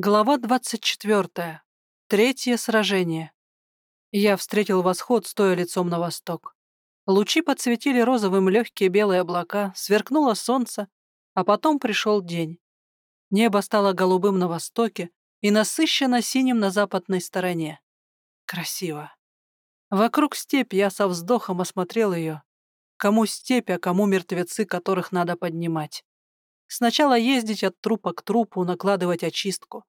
Глава 24. Третье сражение. Я встретил восход, стоя лицом на восток. Лучи подсветили розовым легкие белые облака, сверкнуло солнце, а потом пришел день. Небо стало голубым на востоке и насыщенно синим на западной стороне. Красиво. Вокруг степь я со вздохом осмотрел ее. Кому степь, а кому мертвецы, которых надо поднимать. Сначала ездить от трупа к трупу, накладывать очистку.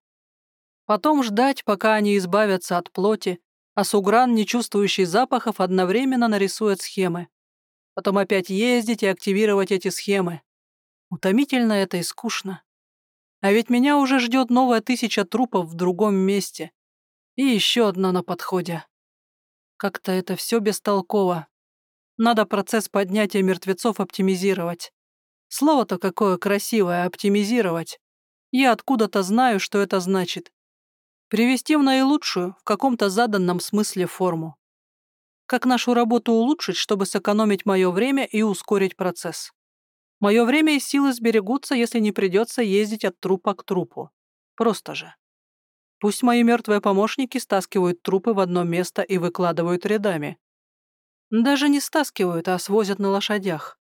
Потом ждать, пока они избавятся от плоти, а Сугран, не чувствующий запахов, одновременно нарисует схемы. Потом опять ездить и активировать эти схемы. Утомительно это и скучно. А ведь меня уже ждет новая тысяча трупов в другом месте. И еще одна на подходе. Как-то это все бестолково. Надо процесс поднятия мертвецов оптимизировать. Слово-то какое красивое — оптимизировать. Я откуда-то знаю, что это значит. Привести в наилучшую, в каком-то заданном смысле форму. Как нашу работу улучшить, чтобы сэкономить мое время и ускорить процесс. Мое время и силы сберегутся, если не придется ездить от трупа к трупу. Просто же. Пусть мои мертвые помощники стаскивают трупы в одно место и выкладывают рядами. Даже не стаскивают, а свозят на лошадях.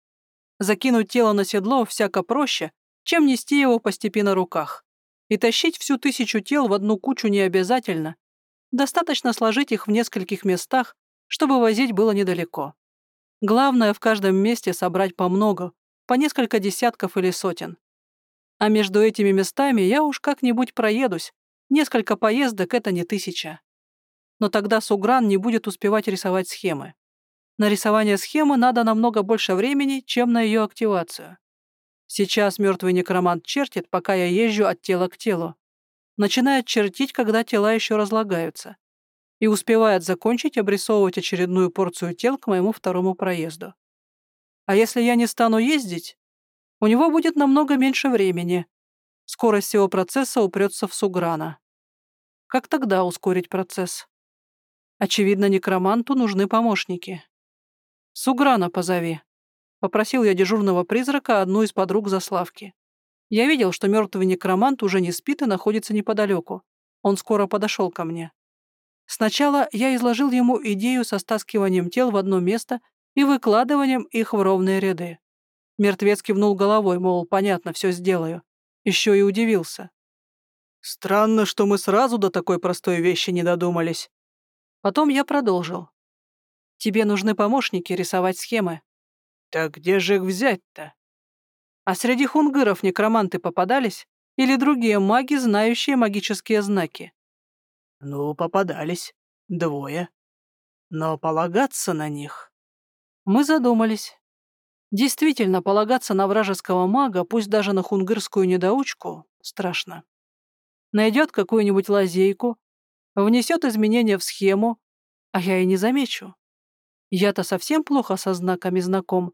Закинуть тело на седло всяко проще, чем нести его по степи руках. И тащить всю тысячу тел в одну кучу не обязательно. Достаточно сложить их в нескольких местах, чтобы возить было недалеко. Главное в каждом месте собрать по много, по несколько десятков или сотен. А между этими местами я уж как-нибудь проедусь. Несколько поездок — это не тысяча. Но тогда Сугран не будет успевать рисовать схемы. На рисование схемы надо намного больше времени, чем на ее активацию. Сейчас мертвый некромант чертит, пока я езжу от тела к телу. Начинает чертить, когда тела еще разлагаются. И успевает закончить обрисовывать очередную порцию тел к моему второму проезду. А если я не стану ездить, у него будет намного меньше времени. Скорость всего процесса упрется в Суграна. Как тогда ускорить процесс? Очевидно, некроманту нужны помощники. «Суграна позови», — попросил я дежурного призрака одну из подруг Заславки. Я видел, что мертвый некромант уже не спит и находится неподалеку. Он скоро подошел ко мне. Сначала я изложил ему идею со стаскиванием тел в одно место и выкладыванием их в ровные ряды. Мертвец кивнул головой, мол, понятно, все сделаю. Еще и удивился. Странно, что мы сразу до такой простой вещи не додумались. Потом я продолжил. Тебе нужны помощники рисовать схемы». «Так где же их взять-то?» «А среди хунгыров некроманты попадались? Или другие маги, знающие магические знаки?» «Ну, попадались. Двое. Но полагаться на них...» Мы задумались. Действительно, полагаться на вражеского мага, пусть даже на хунгырскую недоучку, страшно. Найдет какую-нибудь лазейку, внесет изменения в схему, а я и не замечу. Я-то совсем плохо со знаками знаком.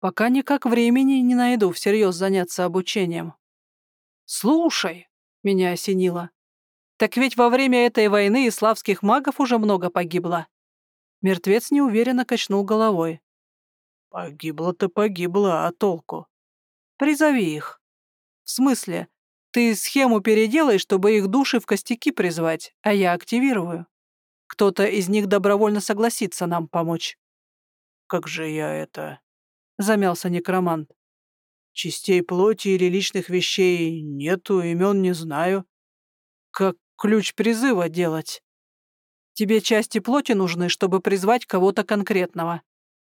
Пока никак времени не найду всерьез заняться обучением. «Слушай», — меня осенило, «так ведь во время этой войны и славских магов уже много погибло». Мертвец неуверенно качнул головой. «Погибло-то погибло, а толку?» «Призови их». «В смысле? Ты схему переделай, чтобы их души в костяки призвать, а я активирую». Кто-то из них добровольно согласится нам помочь». «Как же я это...» — замялся некромант. «Частей плоти или личных вещей нету, имен не знаю. Как ключ призыва делать?» «Тебе части плоти нужны, чтобы призвать кого-то конкретного.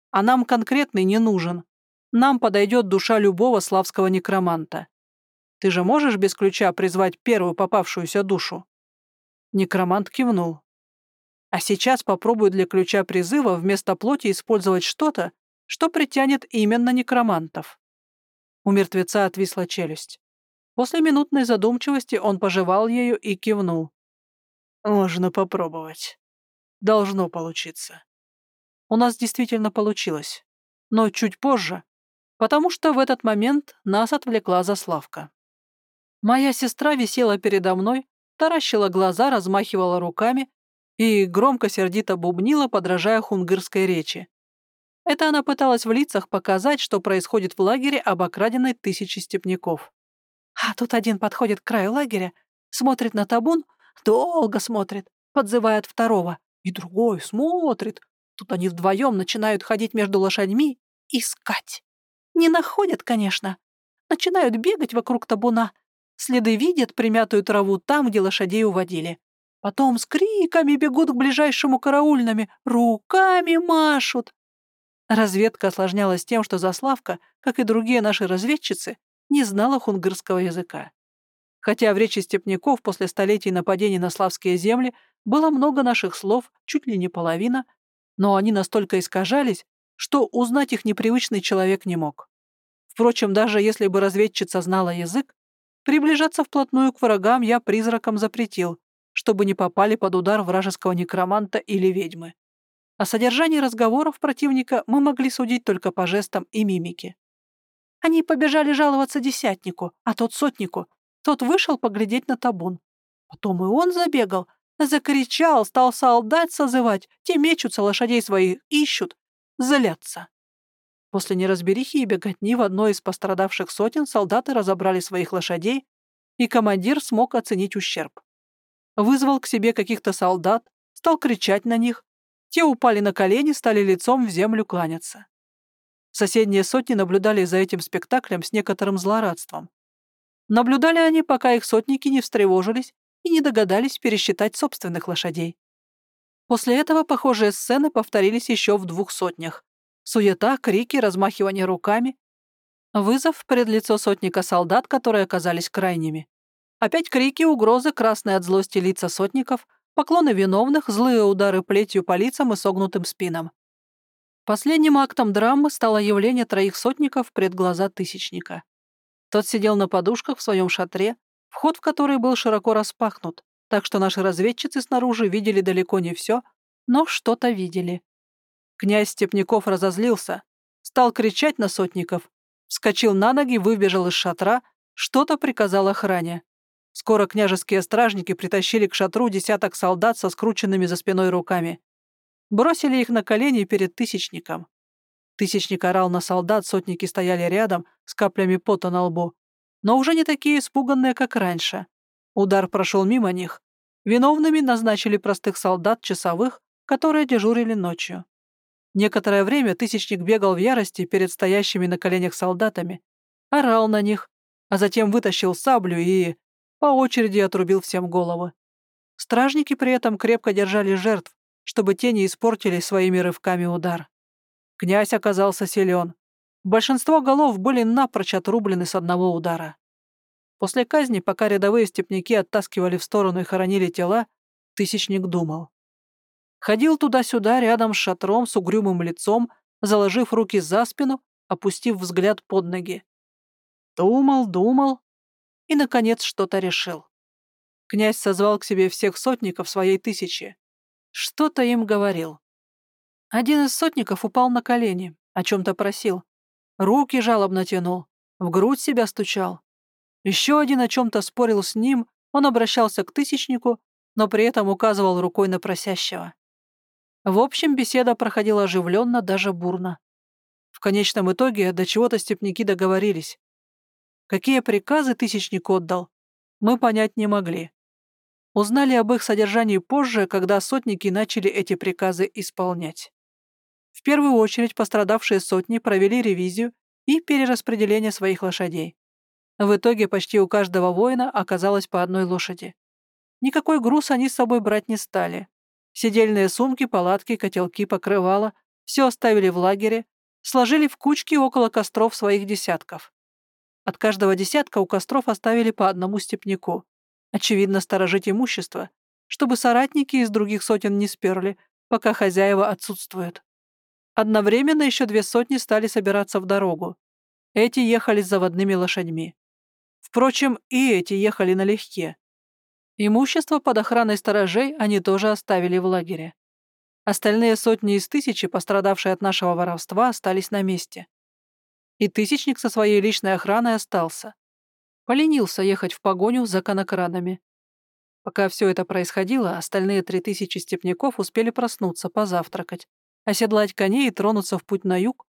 А нам конкретный не нужен. Нам подойдет душа любого славского некроманта. Ты же можешь без ключа призвать первую попавшуюся душу?» Некромант кивнул. А сейчас попробую для ключа призыва вместо плоти использовать что-то, что притянет именно некромантов. У мертвеца отвисла челюсть. После минутной задумчивости он пожевал ею и кивнул. «Можно попробовать. Должно получиться». У нас действительно получилось. Но чуть позже, потому что в этот момент нас отвлекла Заславка. Моя сестра висела передо мной, таращила глаза, размахивала руками и громко-сердито бубнила, подражая хунгырской речи. Это она пыталась в лицах показать, что происходит в лагере обокраденной тысячи степняков. А тут один подходит к краю лагеря, Смотрит на табун, долго смотрит, подзывает второго. И другой смотрит. Тут они вдвоем начинают ходить между лошадьми, искать. Не находят, конечно. Начинают бегать вокруг табуна. Следы видят примятую траву там, где лошадей уводили. Потом с криками бегут к ближайшему караульному, руками машут. Разведка осложнялась тем, что Заславка, как и другие наши разведчицы, не знала хунгырского языка. Хотя в речи степняков после столетий нападений на славские земли было много наших слов, чуть ли не половина, но они настолько искажались, что узнать их непривычный человек не мог. Впрочем, даже если бы разведчица знала язык, приближаться вплотную к врагам я призраком запретил, чтобы не попали под удар вражеского некроманта или ведьмы. О содержании разговоров противника мы могли судить только по жестам и мимике. Они побежали жаловаться десятнику, а тот сотнику. Тот вышел поглядеть на табун. Потом и он забегал, закричал, стал солдат созывать. Те мечутся, лошадей своих ищут, злятся. После неразберихи и беготни в одной из пострадавших сотен солдаты разобрали своих лошадей, и командир смог оценить ущерб. Вызвал к себе каких-то солдат, стал кричать на них, те упали на колени, стали лицом в землю кланяться. Соседние сотни наблюдали за этим спектаклем с некоторым злорадством. Наблюдали они, пока их сотники не встревожились и не догадались пересчитать собственных лошадей. После этого похожие сцены повторились еще в двух сотнях. Суета, крики, размахивание руками. Вызов пред лицо сотника солдат, которые оказались крайними. Опять крики, угрозы, красные от злости лица сотников, поклоны виновных, злые удары плетью по лицам и согнутым спинам. Последним актом драмы стало явление троих сотников пред глаза Тысячника. Тот сидел на подушках в своем шатре, вход в который был широко распахнут, так что наши разведчицы снаружи видели далеко не все, но что-то видели. Князь Степняков разозлился, стал кричать на сотников, вскочил на ноги, выбежал из шатра, что-то приказал охране. Скоро княжеские стражники притащили к шатру десяток солдат со скрученными за спиной руками. Бросили их на колени перед тысячником. Тысячник орал на солдат, сотники стояли рядом с каплями пота на лбу. Но уже не такие испуганные, как раньше. Удар прошел мимо них. Виновными назначили простых солдат, часовых, которые дежурили ночью. Некоторое время Тысячник бегал в ярости перед стоящими на коленях солдатами, орал на них, а затем вытащил саблю и, по очереди отрубил всем головы. Стражники при этом крепко держали жертв, чтобы те не испортили своими рывками удар. Князь оказался силен. Большинство голов были напрочь отрублены с одного удара. После казни, пока рядовые степняки оттаскивали в сторону и хоронили тела, Тысячник думал. Ходил туда-сюда рядом с шатром с угрюмым лицом, заложив руки за спину, опустив взгляд под ноги. Думал, думал, и, наконец, что-то решил. Князь созвал к себе всех сотников своей тысячи. Что-то им говорил. Один из сотников упал на колени, о чем-то просил. Руки жалобно тянул, в грудь себя стучал. Еще один о чем-то спорил с ним, он обращался к тысячнику, но при этом указывал рукой на просящего. В общем, беседа проходила оживленно, даже бурно. В конечном итоге до чего-то степняки договорились. Какие приказы Тысячник отдал, мы понять не могли. Узнали об их содержании позже, когда сотники начали эти приказы исполнять. В первую очередь пострадавшие сотни провели ревизию и перераспределение своих лошадей. В итоге почти у каждого воина оказалось по одной лошади. Никакой груз они с собой брать не стали. Сидельные сумки, палатки, котелки, покрывала — все оставили в лагере, сложили в кучки около костров своих десятков. От каждого десятка у костров оставили по одному степняку. Очевидно, сторожить имущество, чтобы соратники из других сотен не сперли, пока хозяева отсутствуют. Одновременно еще две сотни стали собираться в дорогу. Эти ехали с заводными лошадьми. Впрочем, и эти ехали налегке. Имущество под охраной сторожей они тоже оставили в лагере. Остальные сотни из тысячи, пострадавшие от нашего воровства, остались на месте. И Тысячник со своей личной охраной остался. Поленился ехать в погоню за конокранами. Пока все это происходило, остальные три тысячи степняков успели проснуться, позавтракать, оседлать коней и тронуться в путь на юг,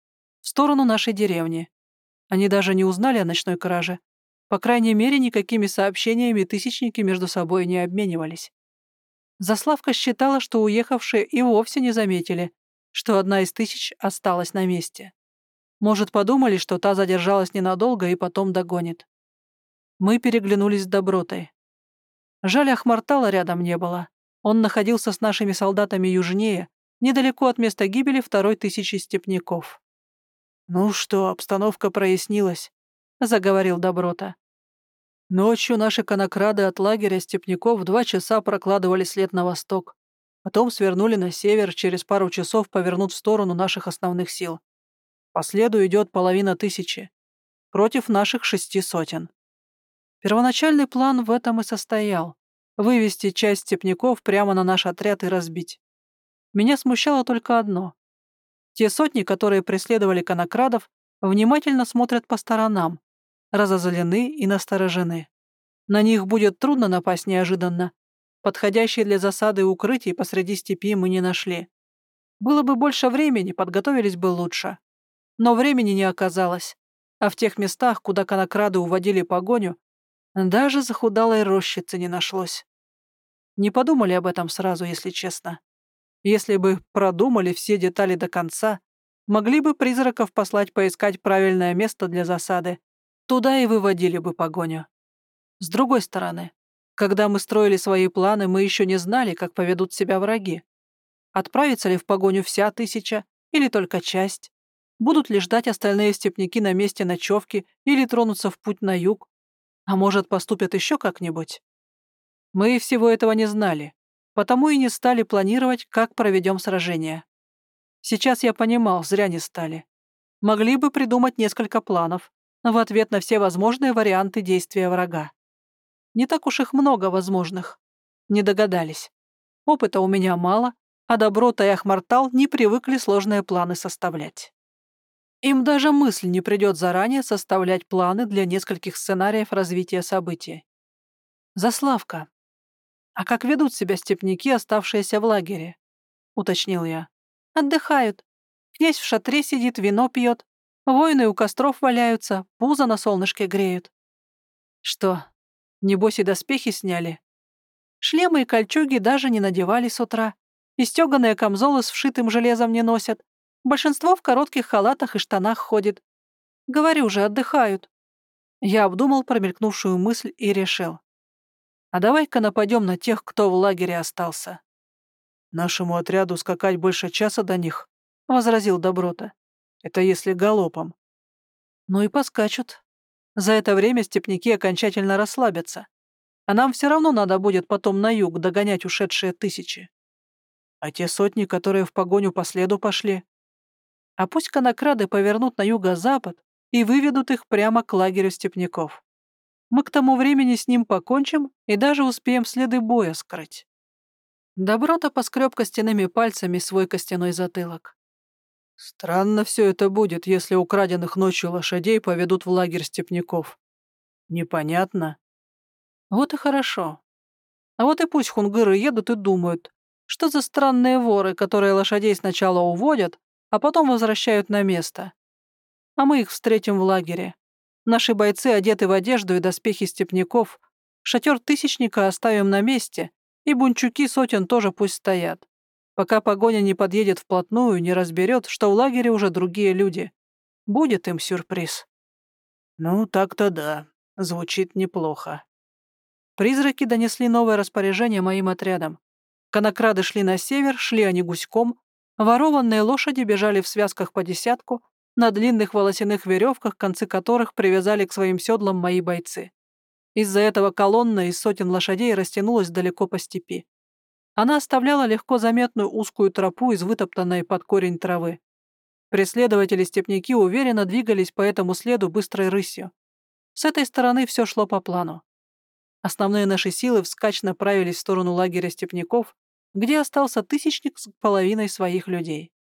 в сторону нашей деревни. Они даже не узнали о ночной краже, По крайней мере, никакими сообщениями тысячники между собой не обменивались. Заславка считала, что уехавшие и вовсе не заметили, что одна из тысяч осталась на месте. Может, подумали, что та задержалась ненадолго и потом догонит. Мы переглянулись с добротой. Жаль, Ахмартала рядом не было. Он находился с нашими солдатами южнее, недалеко от места гибели второй тысячи степняков. «Ну что, обстановка прояснилась», — заговорил Доброта. Ночью наши конокрады от лагеря степняков два часа прокладывали след на восток. Потом свернули на север, через пару часов повернут в сторону наших основных сил. По следу идет половина тысячи. Против наших шести сотен. Первоначальный план в этом и состоял. Вывести часть степняков прямо на наш отряд и разбить. Меня смущало только одно. Те сотни, которые преследовали конокрадов, внимательно смотрят по сторонам, разозлены и насторожены. На них будет трудно напасть неожиданно. Подходящие для засады укрытий посреди степи мы не нашли. Было бы больше времени, подготовились бы лучше. Но времени не оказалось, а в тех местах, куда конокрады уводили погоню, даже захудалой рощицы не нашлось. Не подумали об этом сразу, если честно. Если бы продумали все детали до конца, могли бы призраков послать поискать правильное место для засады. Туда и выводили бы погоню. С другой стороны, когда мы строили свои планы, мы еще не знали, как поведут себя враги. Отправится ли в погоню вся тысяча или только часть? Будут ли ждать остальные степняки на месте ночевки или тронутся в путь на юг? А может, поступят еще как-нибудь? Мы всего этого не знали, Потому и не стали планировать, как проведем сражение. Сейчас я понимал, зря не стали. Могли бы придумать несколько планов в ответ на все возможные варианты действия врага. Не так уж их много возможных. Не догадались. Опыта у меня мало, а Доброта и не привыкли сложные планы составлять. Им даже мысль не придет заранее составлять планы для нескольких сценариев развития событий. Заславка, «А как ведут себя степняки, оставшиеся в лагере?» — уточнил я. «Отдыхают. Князь в шатре сидит, вино пьет. Воины у костров валяются, пузо на солнышке греют». «Что, небось и доспехи сняли?» Шлемы и кольчуги даже не надевали с утра. И стеганые камзолы с вшитым железом не носят. Большинство в коротких халатах и штанах ходит. Говорю же, отдыхают. Я обдумал промелькнувшую мысль и решил. А давай-ка нападем на тех, кто в лагере остался. Нашему отряду скакать больше часа до них, — возразил Доброта. Это если галопом. Ну и поскачут. За это время степняки окончательно расслабятся. А нам все равно надо будет потом на юг догонять ушедшие тысячи. А те сотни, которые в погоню по следу пошли. А пусть конокрады повернут на юго-запад и выведут их прямо к лагерю степняков. Мы к тому времени с ним покончим и даже успеем следы боя скрыть». Доброта поскреб костяными пальцами свой костяной затылок. «Странно все это будет, если украденных ночью лошадей поведут в лагерь степняков. Непонятно». «Вот и хорошо. А вот и пусть хунгыры едут и думают, что за странные воры, которые лошадей сначала уводят, а потом возвращают на место. А мы их встретим в лагере. Наши бойцы одеты в одежду и доспехи степняков. Шатер Тысячника оставим на месте, и бунчуки сотен тоже пусть стоят. Пока погоня не подъедет вплотную, не разберет, что в лагере уже другие люди. Будет им сюрприз. Ну, так-то да. Звучит неплохо. Призраки донесли новое распоряжение моим отрядам. Конокрады шли на север, шли они гуськом, ворованные лошади бежали в связках по десятку, на длинных волосяных веревках, концы которых привязали к своим седлам мои бойцы. Из-за этого колонна из сотен лошадей растянулась далеко по степи. Она оставляла легко заметную узкую тропу из вытоптанной под корень травы. Преследователи-степняки уверенно двигались по этому следу быстрой рысью. С этой стороны все шло по плану. Основные наши силы вскачь направились в сторону лагеря степняков, где остался тысячник с половиной своих людей.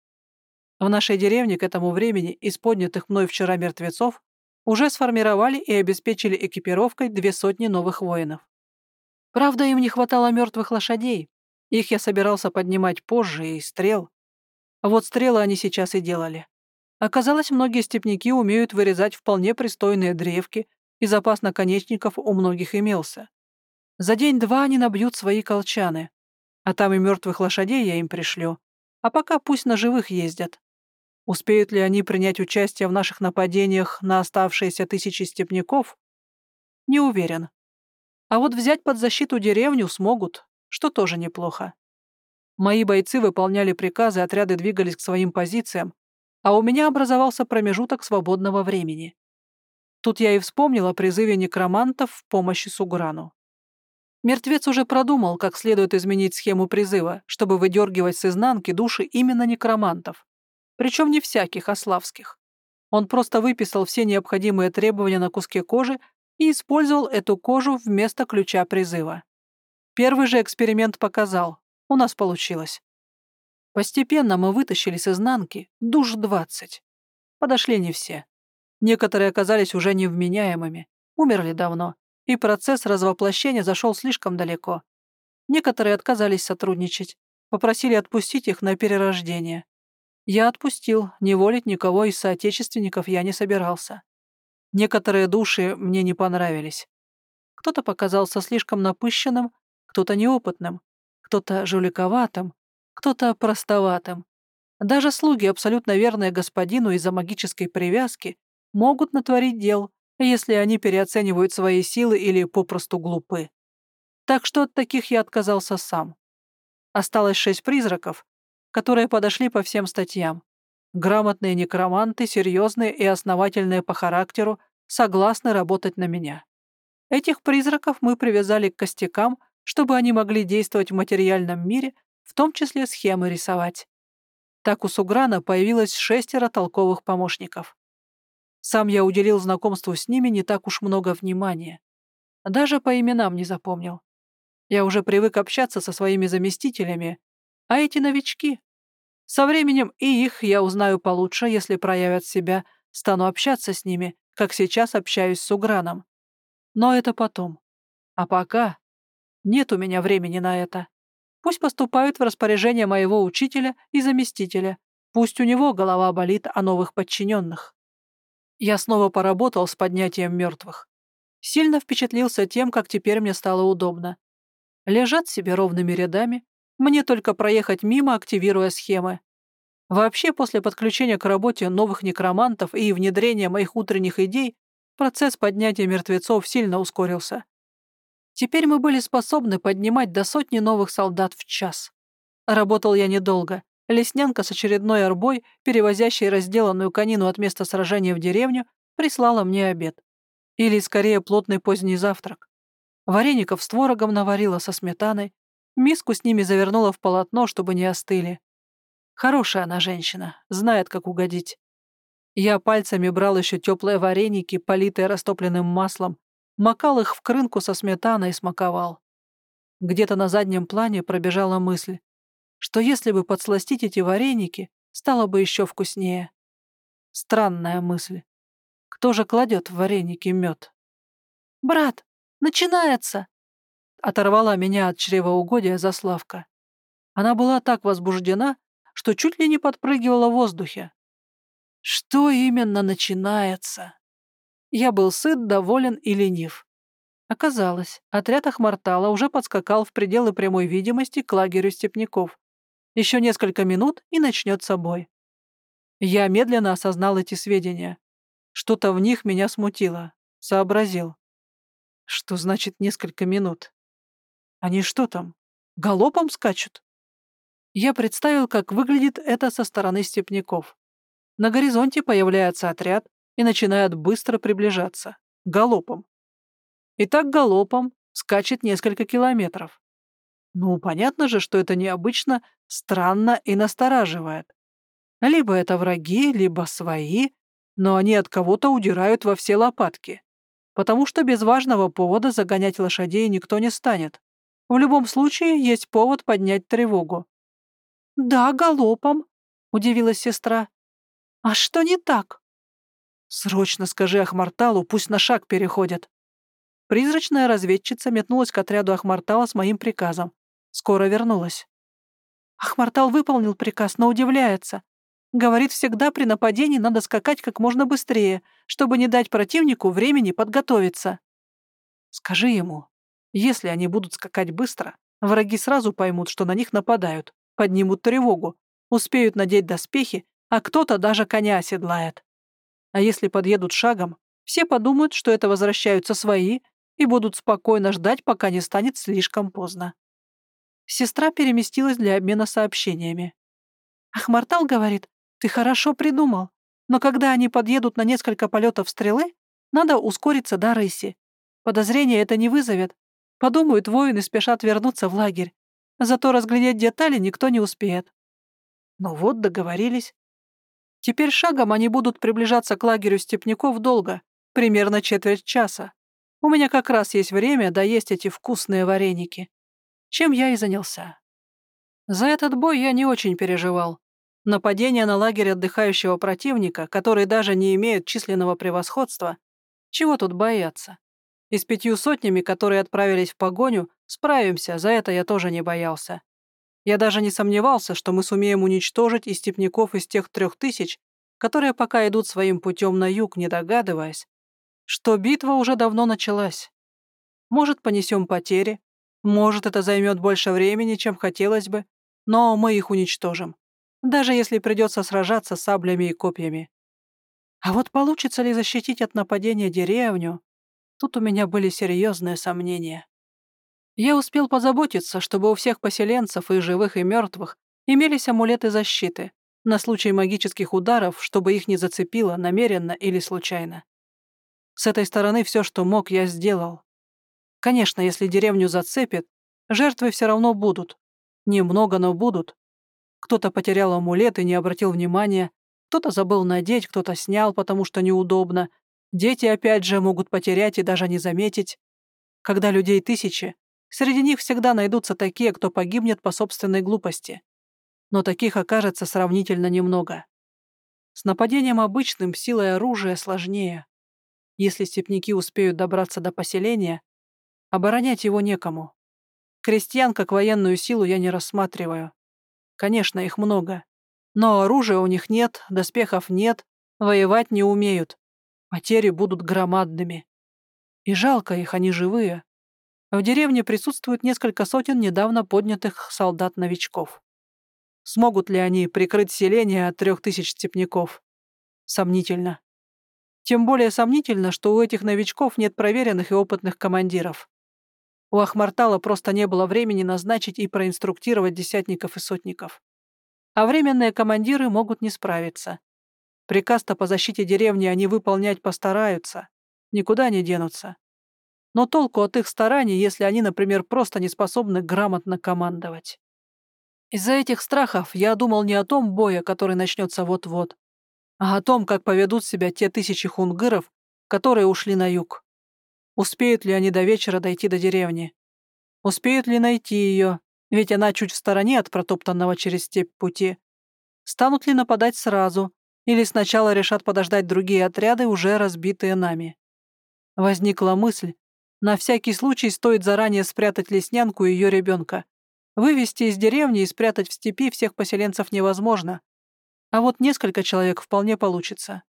В нашей деревне к этому времени из поднятых мной вчера мертвецов уже сформировали и обеспечили экипировкой две сотни новых воинов. Правда, им не хватало мертвых лошадей. Их я собирался поднимать позже и стрел. А вот стрелы они сейчас и делали. Оказалось, многие степняки умеют вырезать вполне пристойные древки и запас наконечников у многих имелся. За день-два они набьют свои колчаны, а там и мертвых лошадей я им пришлю. А пока пусть на живых ездят. Успеют ли они принять участие в наших нападениях на оставшиеся тысячи степняков? Не уверен. А вот взять под защиту деревню смогут, что тоже неплохо. Мои бойцы выполняли приказы, отряды двигались к своим позициям, а у меня образовался промежуток свободного времени. Тут я и вспомнил о призыве некромантов в помощи Суграну. Мертвец уже продумал, как следует изменить схему призыва, чтобы выдергивать с изнанки души именно некромантов. Причем не всяких, а славских. Он просто выписал все необходимые требования на куске кожи и использовал эту кожу вместо ключа призыва. Первый же эксперимент показал, у нас получилось. Постепенно мы вытащили с изнанки душ двадцать. Подошли не все. Некоторые оказались уже невменяемыми, умерли давно, и процесс развоплощения зашел слишком далеко. Некоторые отказались сотрудничать, попросили отпустить их на перерождение. Я отпустил, не волить никого из соотечественников я не собирался. Некоторые души мне не понравились. Кто-то показался слишком напыщенным, кто-то неопытным, кто-то жуликоватым, кто-то простоватым. Даже слуги, абсолютно верные господину из-за магической привязки, могут натворить дел, если они переоценивают свои силы или попросту глупы. Так что от таких я отказался сам. Осталось шесть призраков, которые подошли по всем статьям. Грамотные некроманты, серьезные и основательные по характеру, согласны работать на меня. Этих призраков мы привязали к костякам, чтобы они могли действовать в материальном мире, в том числе схемы рисовать. Так у Суграна появилось шестеро толковых помощников. Сам я уделил знакомству с ними не так уж много внимания. Даже по именам не запомнил. Я уже привык общаться со своими заместителями, а эти новички. Со временем и их я узнаю получше, если проявят себя, стану общаться с ними, как сейчас общаюсь с Уграном. Но это потом. А пока нет у меня времени на это. Пусть поступают в распоряжение моего учителя и заместителя. Пусть у него голова болит о новых подчиненных. Я снова поработал с поднятием мертвых. Сильно впечатлился тем, как теперь мне стало удобно. Лежат себе ровными рядами, мне только проехать мимо, активируя схемы. Вообще, после подключения к работе новых некромантов и внедрения моих утренних идей, процесс поднятия мертвецов сильно ускорился. Теперь мы были способны поднимать до сотни новых солдат в час. Работал я недолго. Леснянка с очередной арбой, перевозящей разделанную конину от места сражения в деревню, прислала мне обед. Или, скорее, плотный поздний завтрак. Вареников с творогом наварила со сметаной, миску с ними завернула в полотно, чтобы не остыли. Хорошая она женщина, знает, как угодить. Я пальцами брал еще теплые вареники, политые растопленным маслом, макал их в крынку со сметаной и смаковал. Где-то на заднем плане пробежала мысль что если бы подсластить эти вареники, стало бы еще вкуснее. Странная мысль. Кто же кладет в вареники мед? «Брат, начинается!» Оторвала меня от чревоугодия Заславка. Она была так возбуждена, что чуть ли не подпрыгивала в воздухе. Что именно начинается? Я был сыт, доволен и ленив. Оказалось, отряд Ахмартала уже подскакал в пределы прямой видимости к лагерю степняков. Еще несколько минут, и начнется бой. Я медленно осознал эти сведения. Что-то в них меня смутило. Сообразил. Что значит несколько минут? Они что там, галопом скачут? Я представил, как выглядит это со стороны степняков. На горизонте появляется отряд и начинает быстро приближаться. Галопом. И так галопом скачет несколько километров. Ну, понятно же, что это необычно, странно и настораживает. Либо это враги, либо свои, но они от кого-то удирают во все лопатки. Потому что без важного повода загонять лошадей никто не станет. В любом случае есть повод поднять тревогу. «Да, галопом», — удивилась сестра. «А что не так?» «Срочно скажи Ахмарталу, пусть на шаг переходят». Призрачная разведчица метнулась к отряду Ахмартала с моим приказом. Скоро вернулась. Ахмартал выполнил приказ, но удивляется. Говорит, всегда при нападении надо скакать как можно быстрее, чтобы не дать противнику времени подготовиться. Скажи ему, если они будут скакать быстро, враги сразу поймут, что на них нападают, поднимут тревогу, успеют надеть доспехи, а кто-то даже коня оседлает. А если подъедут шагом, все подумают, что это возвращаются свои и будут спокойно ждать, пока не станет слишком поздно. Сестра переместилась для обмена сообщениями. Ахмартал говорит, ты хорошо придумал, но когда они подъедут на несколько полетов стрелы, надо ускориться до рыси. Подозрения это не вызовет. Подумают, воины спешат вернуться в лагерь. Зато разглядеть детали никто не успеет. Ну вот, договорились. Теперь шагом они будут приближаться к лагерю степняков долго, примерно четверть часа. У меня как раз есть время доесть эти вкусные вареники чем я и занялся. За этот бой я не очень переживал. Нападение на лагерь отдыхающего противника, который даже не имеет численного превосходства, чего тут бояться? И с пятью сотнями, которые отправились в погоню, справимся, за это я тоже не боялся. Я даже не сомневался, что мы сумеем уничтожить и степняков из тех трех тысяч, которые пока идут своим путем на юг, не догадываясь, что битва уже давно началась. Может, понесем потери, может, это займет больше времени, чем хотелось бы, но мы их уничтожим, даже если придется сражаться саблями и копьями. А вот получится ли защитить от нападения деревню, тут у меня были серьезные сомнения. Я успел позаботиться, чтобы у всех поселенцев, и живых, и мертвых, имелись амулеты защиты, на случай магических ударов, чтобы их не зацепило намеренно или случайно. С этой стороны все, что мог, я сделал. Конечно, если деревню зацепит, жертвы все равно будут. Немного, но будут. Кто-то потерял амулет и не обратил внимания, кто-то забыл надеть, кто-то снял, потому что неудобно. Дети, опять же, могут потерять и даже не заметить. Когда людей тысячи, среди них всегда найдутся такие, кто погибнет по собственной глупости. Но таких окажется сравнительно немного. С нападением обычным силой оружия сложнее. Если степняки успеют добраться до поселения, Оборонять его некому. Крестьян как военную силу я не рассматриваю. Конечно, их много. Но оружия у них нет, доспехов нет, воевать не умеют. Потери будут громадными. И жалко их, они живые. В деревне присутствует несколько сотен недавно поднятых солдат-новичков. Смогут ли они прикрыть селение от трех тысяч степняков? Сомнительно. Тем более сомнительно, что у этих новичков нет проверенных и опытных командиров. У Ахмартала просто не было времени назначить и проинструктировать десятников и сотников. А временные командиры могут не справиться. Приказ-то по защите деревни они выполнять постараются, никуда не денутся. Но толку от их стараний, если они, например, просто не способны грамотно командовать. Из-за этих страхов я думал не о том бое, который начнется вот-вот, а о том, как поведут себя те тысячи хунгыров, которые ушли на юг. Успеют ли они до вечера дойти до деревни? Успеют ли найти ее, ведь она чуть в стороне от протоптанного через степь пути? Станут ли нападать сразу, или сначала решат подождать другие отряды, уже разбитые нами? Возникла мысль, на всякий случай стоит заранее спрятать леснянку и ее ребенка. Вывести из деревни и спрятать в степи всех поселенцев невозможно. А вот несколько человек вполне получится.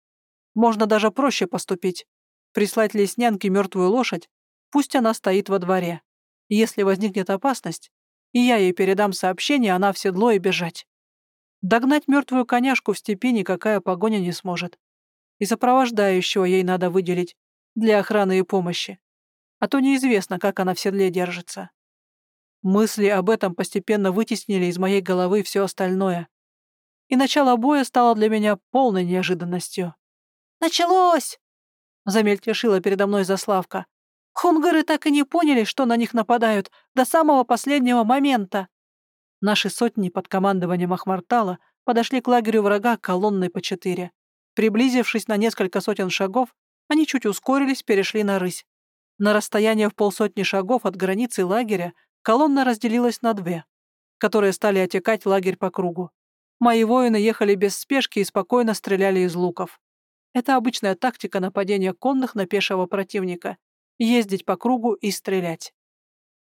Можно даже проще поступить прислать леснянке мертвую лошадь, пусть она стоит во дворе. Если возникнет опасность, и я ей передам сообщение, она в седло и бежать. Догнать мертвую коняшку в степи никакая погоня не сможет. И сопровождающего ей надо выделить для охраны и помощи. А то неизвестно, как она в седле держится. Мысли об этом постепенно вытеснили из моей головы все остальное. И начало боя стало для меня полной неожиданностью. «Началось!» Замельтешила передо мной Заславка. Хунгары так и не поняли, что на них нападают, до самого последнего момента. Наши сотни под командованием Ахмартала подошли к лагерю врага колонной по четыре. Приблизившись на несколько сотен шагов, они чуть ускорились, перешли на рысь. На расстояние в полсотни шагов от границы лагеря колонна разделилась на две, которые стали отекать лагерь по кругу. Мои воины ехали без спешки и спокойно стреляли из луков. Это обычная тактика нападения конных на пешего противника — ездить по кругу и стрелять.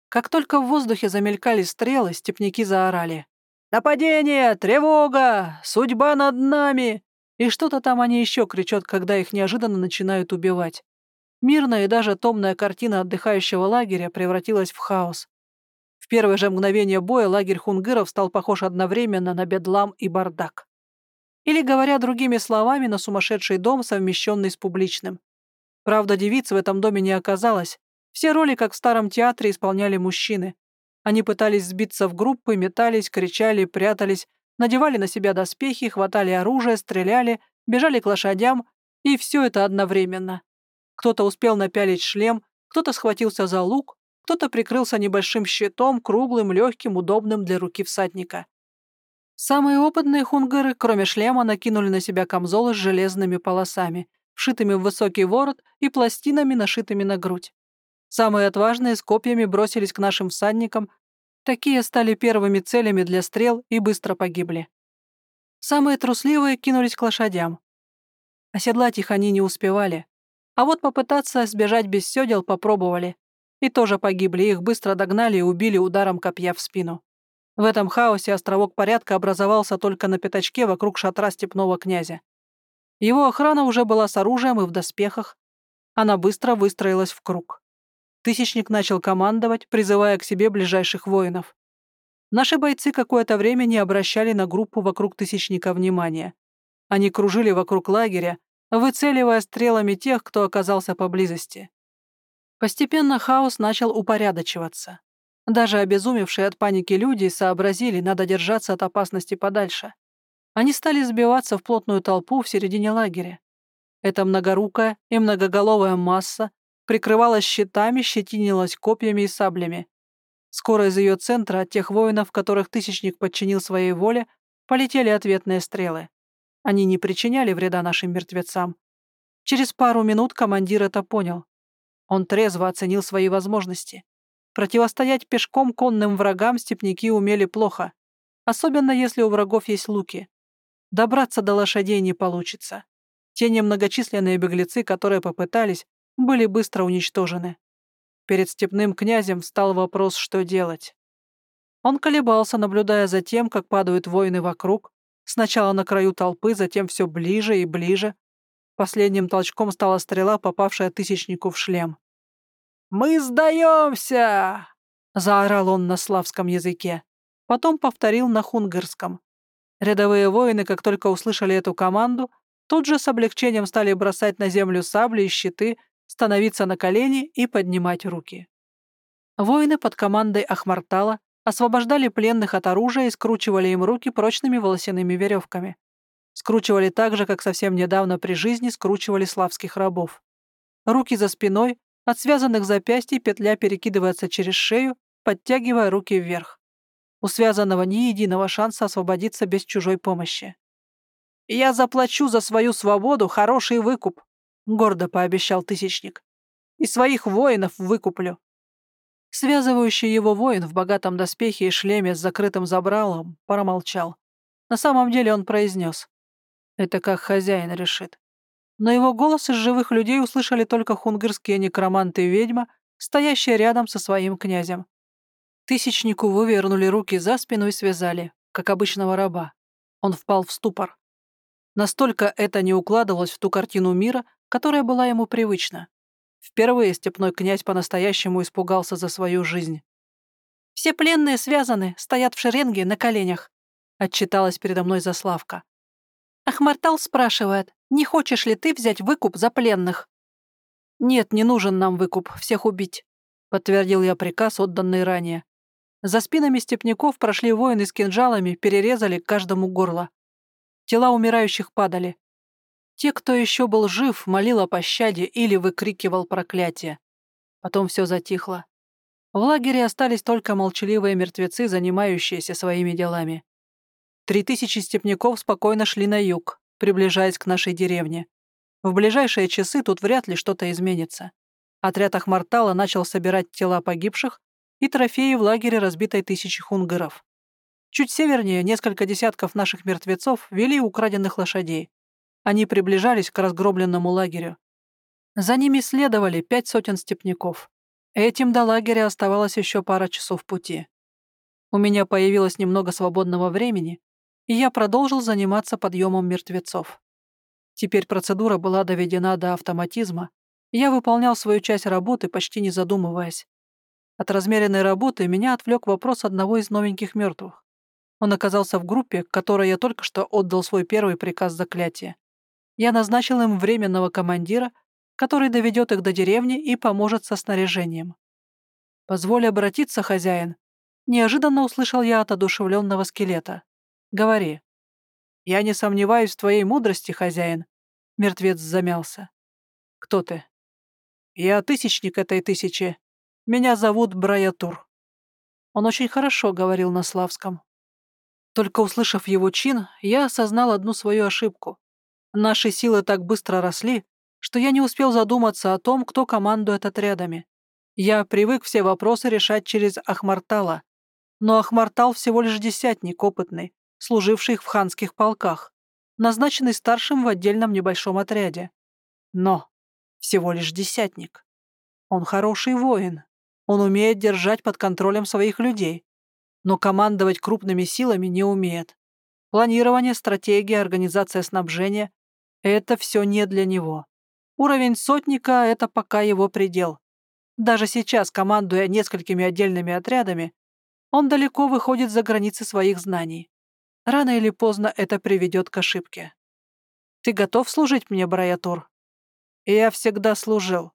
Как только в воздухе замелькали стрелы, степняки заорали. «Нападение! Тревога! Судьба над нами!» И что-то там они еще кричат, когда их неожиданно начинают убивать. Мирная и даже томная картина отдыхающего лагеря превратилась в хаос. В первое же мгновение боя лагерь хунгыров стал похож одновременно на бедлам и бардак. Или, говоря другими словами, на сумасшедший дом, совмещенный с публичным. Правда, девиц в этом доме не оказалось. Все роли, как в старом театре, исполняли мужчины. Они пытались сбиться в группы, метались, кричали, прятались, надевали на себя доспехи, хватали оружие, стреляли, бежали к лошадям, и все это одновременно. Кто-то успел напялить шлем, кто-то схватился за лук, кто-то прикрылся небольшим щитом, круглым, легким, удобным для руки всадника. Самые опытные хунгары, кроме шлема, накинули на себя камзолы с железными полосами, вшитыми в высокий ворот и пластинами, нашитыми на грудь. Самые отважные с копьями бросились к нашим всадникам, такие стали первыми целями для стрел и быстро погибли. Самые трусливые кинулись к лошадям. Оседлать их они не успевали. А вот попытаться сбежать без седел попробовали. И тоже погибли, их быстро догнали и убили ударом копья в спину. В этом хаосе островок порядка образовался только на пятачке вокруг шатра степного князя. Его охрана уже была с оружием и в доспехах. Она быстро выстроилась в круг. Тысячник начал командовать, призывая к себе ближайших воинов. Наши бойцы какое-то время не обращали на группу вокруг Тысячника внимания. Они кружили вокруг лагеря, выцеливая стрелами тех, кто оказался поблизости. Постепенно хаос начал упорядочиваться. Даже обезумевшие от паники люди сообразили, надо держаться от опасности подальше. Они стали сбиваться в плотную толпу в середине лагеря. Эта многорукая и многоголовая масса прикрывалась щитами, щетинилась копьями и саблями. Скоро из ее центра, от тех воинов, которых Тысячник подчинил своей воле, полетели ответные стрелы. Они не причиняли вреда нашим мертвецам. Через пару минут командир это понял. Он трезво оценил свои возможности. Противостоять пешком конным врагам степняки умели плохо, особенно если у врагов есть луки. Добраться до лошадей не получится. Те немногочисленные беглецы, которые попытались, были быстро уничтожены. Перед степным князем встал вопрос, что делать. Он колебался, наблюдая за тем, как падают воины вокруг, Сначала на краю толпы, затем все ближе и ближе. Последним толчком стала стрела, попавшая тысячнику в шлем. «Мы сдаемся!» — заорал он на славском языке. Потом повторил на хунгарском. Рядовые воины, как только услышали эту команду, тут же с облегчением стали бросать на землю сабли и щиты, становиться на колени и поднимать руки. Воины под командой Ахмартала освобождали пленных от оружия и скручивали им руки прочными волосяными веревками. Скручивали так же, как совсем недавно при жизни скручивали славских рабов. Руки за спиной, от связанных запястий петля перекидывается через шею, подтягивая руки вверх. У связанного ни единого шанса освободиться без чужой помощи. «Я заплачу за свою свободу хороший выкуп», — гордо пообещал Тысячник. «И своих воинов выкуплю. Связывающий его воин в богатом доспехе и шлеме с закрытым забралом промолчал. На самом деле он произнес. Это как хозяин решит. Но его голос из живых людей услышали только хунгырские некроманты и ведьма, стоящие рядом со своим князем. Тысячнику вывернули руки за спину и связали, как обычного раба. Он впал в ступор. Настолько это не укладывалось в ту картину мира, которая была ему привычна. Впервые степной князь по-настоящему испугался за свою жизнь. «Все пленные связаны, стоят в шеренге на коленях», — отчиталась передо мной Заславка. Ахмартал спрашивает, не хочешь ли ты взять выкуп за пленных? «Нет, не нужен нам выкуп, всех убить», — подтвердил я приказ, отданный ранее. За спинами степняков прошли воины с кинжалами, перерезали каждому горло. Тела умирающих падали. Те, кто еще был жив, молил о пощаде или выкрикивал проклятие. Потом все затихло. В лагере остались только молчаливые мертвецы, занимающиеся своими делами. Три тысячи степняков спокойно шли на юг, приближаясь к нашей деревне. В ближайшие часы тут вряд ли что-то изменится. Отряд Ахмартала начал собирать тела погибших и трофеи в лагере разбитой тысячи хунгаров. Чуть севернее несколько десятков наших мертвецов вели украденных лошадей. Они приближались к разгромленному лагерю. За ними следовали пять сотен степняков. Этим до лагеря оставалось еще пара часов пути. У меня появилось немного свободного времени, и я продолжил заниматься подъемом мертвецов. Теперь процедура была доведена до автоматизма, и я выполнял свою часть работы, почти не задумываясь. От размеренной работы меня отвлек вопрос одного из новеньких мертвых. Он оказался в группе, которой я только что отдал свой первый приказ заклятия. Я назначил им временного командира, который доведет их до деревни и поможет со снаряжением. «Позволь обратиться, хозяин», — неожиданно услышал я от одушевленного скелета. «Говори». «Я не сомневаюсь в твоей мудрости, хозяин», — мертвец замялся. «Кто ты?» «Я тысячник этой тысячи. Меня зовут Браятур». Он очень хорошо говорил на славском. Только услышав его чин, я осознал одну свою ошибку. Наши силы так быстро росли, что я не успел задуматься о том, кто командует отрядами. Я привык все вопросы решать через Ахмартала, но Ахмартал всего лишь десятник опытный, служивший в ханских полках, назначенный старшим в отдельном небольшом отряде. Но всего лишь десятник. Он хороший воин. Он умеет держать под контролем своих людей, но командовать крупными силами не умеет. Планирование, стратегия, организация снабжения — это все не для него. Уровень сотника — это пока его предел. Даже сейчас, командуя несколькими отдельными отрядами, он далеко выходит за границы своих знаний. Рано или поздно это приведет к ошибке. Ты готов служить мне, Браятур? Я всегда служил.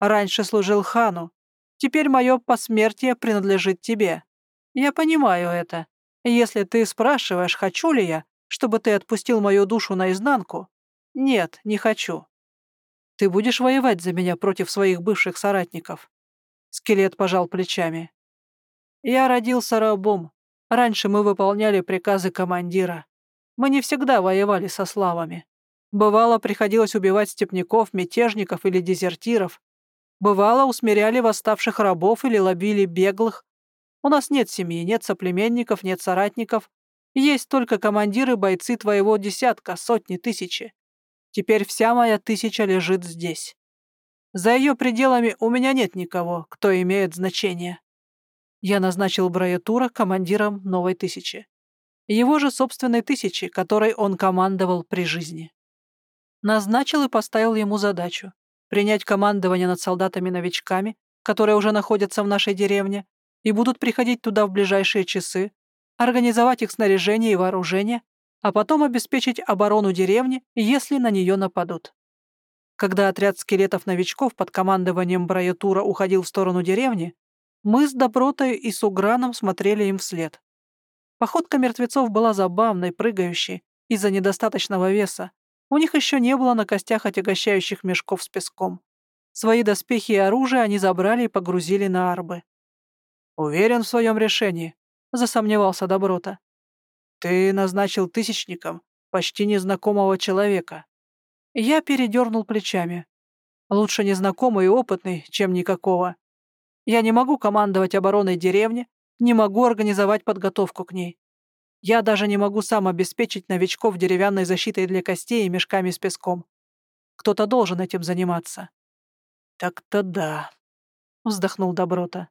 Раньше служил хану. Теперь мое посмертие принадлежит тебе. Я понимаю это. Если ты спрашиваешь, хочу ли я, чтобы ты отпустил мою душу наизнанку, нет, не хочу. Ты будешь воевать за меня против своих бывших соратников?» Скелет пожал плечами. «Я родился рабом. Раньше мы выполняли приказы командира. Мы не всегда воевали со славами. Бывало, приходилось убивать степняков, мятежников или дезертиров. Бывало, усмиряли восставших рабов или лобили беглых. У нас нет семьи, нет соплеменников, нет соратников. Есть только командиры-бойцы твоего десятка, сотни, тысячи. Теперь вся моя тысяча лежит здесь. За ее пределами у меня нет никого, кто имеет значение. Я назначил Браятура командиром новой тысячи. Его же собственной тысячи, которой он командовал при жизни. Назначил и поставил ему задачу принять командование над солдатами-новичками, которые уже находятся в нашей деревне и будут приходить туда в ближайшие часы, организовать их снаряжение и вооружение, а потом обеспечить оборону деревни, если на нее нападут. Когда отряд скелетов-новичков под командованием Браятура уходил в сторону деревни, мы с Добротой и Суграном смотрели им вслед. Походка мертвецов была забавной, прыгающей, из-за недостаточного веса. У них еще не было на костях отягощающих мешков с песком. Свои доспехи и оружие они забрали и погрузили на арбы. «Уверен в своем решении», — засомневался Доброта. «Ты назначил тысячником почти незнакомого человека». Я передернул плечами. Лучше незнакомый и опытный, чем никакого. Я не могу командовать обороной деревни, не могу организовать подготовку к ней. Я даже не могу сам обеспечить новичков деревянной защитой для костей и мешками с песком. Кто-то должен этим заниматься. «Так-то да», — вздохнул Доброта.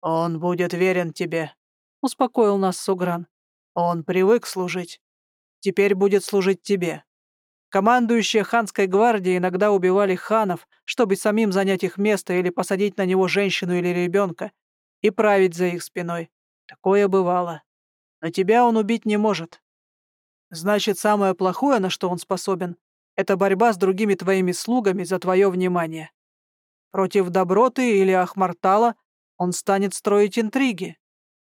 «Он будет верен тебе», — успокоил нас Сугран. Он привык служить. Теперь будет служить тебе. Командующие ханской гвардией иногда убивали ханов, чтобы самим занять их место или посадить на него женщину или ребенка и править за их спиной. Такое бывало. Но тебя он убить не может. Значит, самое плохое, на что он способен, это борьба с другими твоими слугами за твое внимание. Против Доброты или Ахмартала он станет строить интриги.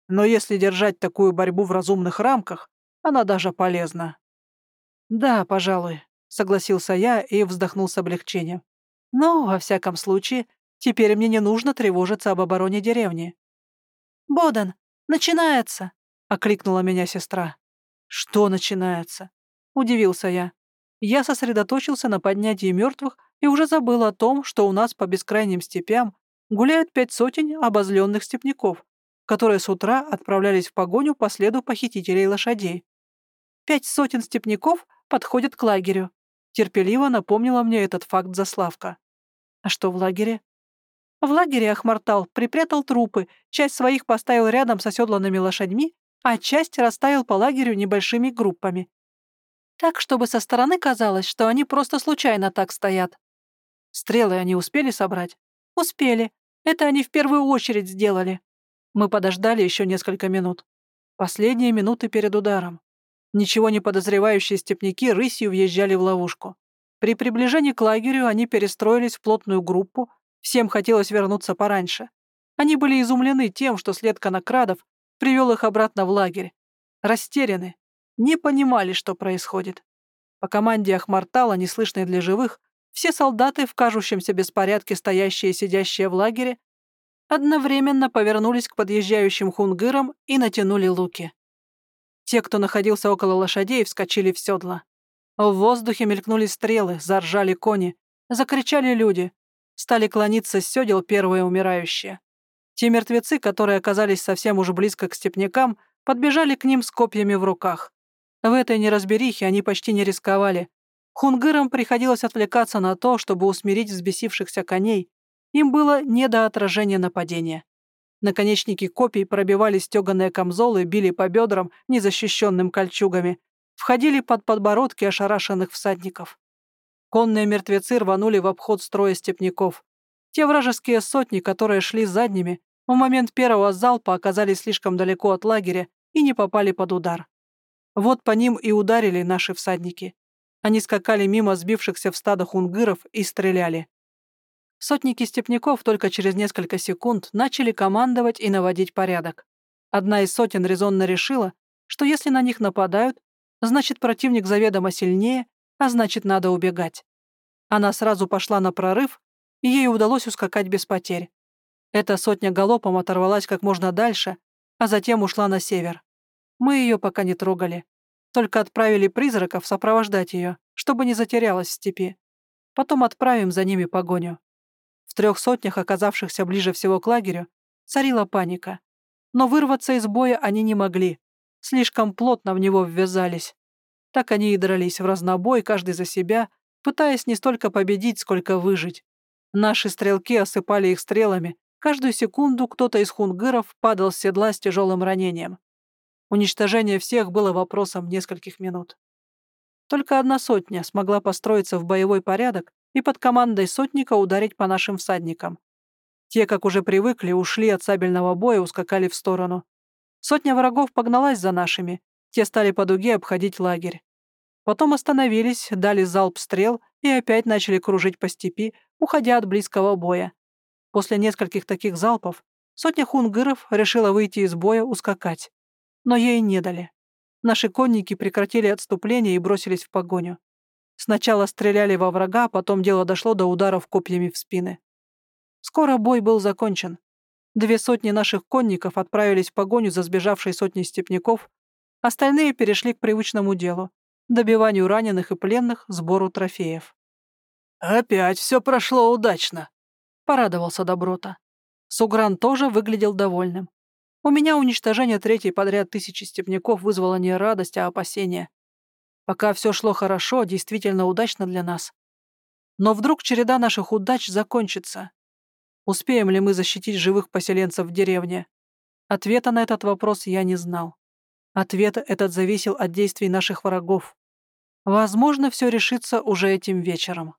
Но если держать такую борьбу в разумных рамках, она даже полезна. «Да, пожалуй», — согласился я и вздохнул с облегчением. «Но, во всяком случае, теперь мне не нужно тревожиться об обороне деревни». «Бодан, начинается!» — окликнула меня сестра. «Что начинается?» — удивился я. Я сосредоточился на поднятии мертвых и уже забыл о том, что у нас по бескрайним степям гуляют пять сотен обозленных степняков, которые с утра отправлялись в погоню по следу похитителей лошадей. Пять сотен степняков подходят к лагерю. Терпеливо напомнила мне этот факт Заславка. А что в лагере? В лагере Ахмартал припрятал трупы, часть своих поставил рядом с оседланными лошадьми, а часть расставил по лагерю небольшими группами. Так, чтобы со стороны казалось, что они просто случайно так стоят. Стрелы они успели собрать? Успели. Это они в первую очередь сделали. Мы подождали еще несколько минут. Последние минуты перед ударом. Ничего не подозревающие степняки рысью въезжали в ловушку. При приближении к лагерю они перестроились в плотную группу, всем хотелось вернуться пораньше. Они были изумлены тем, что след конокрадов привел их обратно в лагерь. Растеряны, не понимали, что происходит. По команде Ахмартала, неслышной для живых, все солдаты, в кажущемся беспорядке стоящие и сидящие в лагере, одновременно повернулись к подъезжающим хунгырам и натянули луки. Те, кто находился около лошадей, вскочили в седла. В воздухе мелькнули стрелы, заржали кони, закричали люди. Стали клониться с седел первые умирающие. Те мертвецы, которые оказались совсем уж близко к степнякам, подбежали к ним с копьями в руках. В этой неразберихе они почти не рисковали. Хунгырам приходилось отвлекаться на то, чтобы усмирить взбесившихся коней. Им было не до отражения нападения. Наконечники копий пробивали стеганые камзолы, били по бедрам, незащищенным кольчугами, входили под подбородки ошарашенных всадников. Конные мертвецы рванули в обход строя степняков. Те вражеские сотни, которые шли задними, в момент первого залпа оказались слишком далеко от лагеря и не попали под удар. Вот по ним и ударили наши всадники. Они скакали мимо сбившихся в стадо хунгыров и стреляли. Сотники степняков только через несколько секунд начали командовать и наводить порядок. Одна из сотен резонно решила, что если на них нападают, значит противник заведомо сильнее, а значит надо убегать. Она сразу пошла на прорыв, и ей удалось ускакать без потерь. Эта сотня галопом оторвалась как можно дальше, а затем ушла на север. Мы ее пока не трогали, только отправили призраков сопровождать ее, чтобы не затерялась в степи. Потом отправим за ними погоню. Трех сотнях, оказавшихся ближе всего к лагерю, царила паника. Но вырваться из боя они не могли. Слишком плотно в него ввязались. Так они и дрались в разнобой, каждый за себя, пытаясь не столько победить, сколько выжить. Наши стрелки осыпали их стрелами. Каждую секунду кто-то из хунгыров падал с седла с тяжелым ранением. Уничтожение всех было вопросом нескольких минут. Только одна сотня смогла построиться в боевой порядок и под командой сотника ударить по нашим всадникам. Те, как уже привыкли, ушли от сабельного боя, ускакали в сторону. Сотня врагов погналась за нашими, те стали по дуге обходить лагерь. Потом остановились, дали залп стрел и опять начали кружить по степи, уходя от близкого боя. После нескольких таких залпов сотня хунгыров решила выйти из боя, ускакать. Но ей не дали. Наши конники прекратили отступление и бросились в погоню. Сначала стреляли во врага, потом дело дошло до ударов копьями в спины. Скоро бой был закончен. Две сотни наших конников отправились в погоню за сбежавшей сотней степняков, остальные перешли к привычному делу — добиванию раненых и пленных, сбору трофеев. «Опять все прошло удачно», — порадовался Доброта. Сугран тоже выглядел довольным. У меня уничтожение третьей подряд тысячи степняков вызвало не радость, а опасение. Пока все шло хорошо, действительно удачно для нас. Но вдруг череда наших удач закончится. Успеем ли мы защитить живых поселенцев в деревне? Ответа на этот вопрос я не знал. Ответ этот зависел от действий наших врагов. Возможно, все решится уже этим вечером.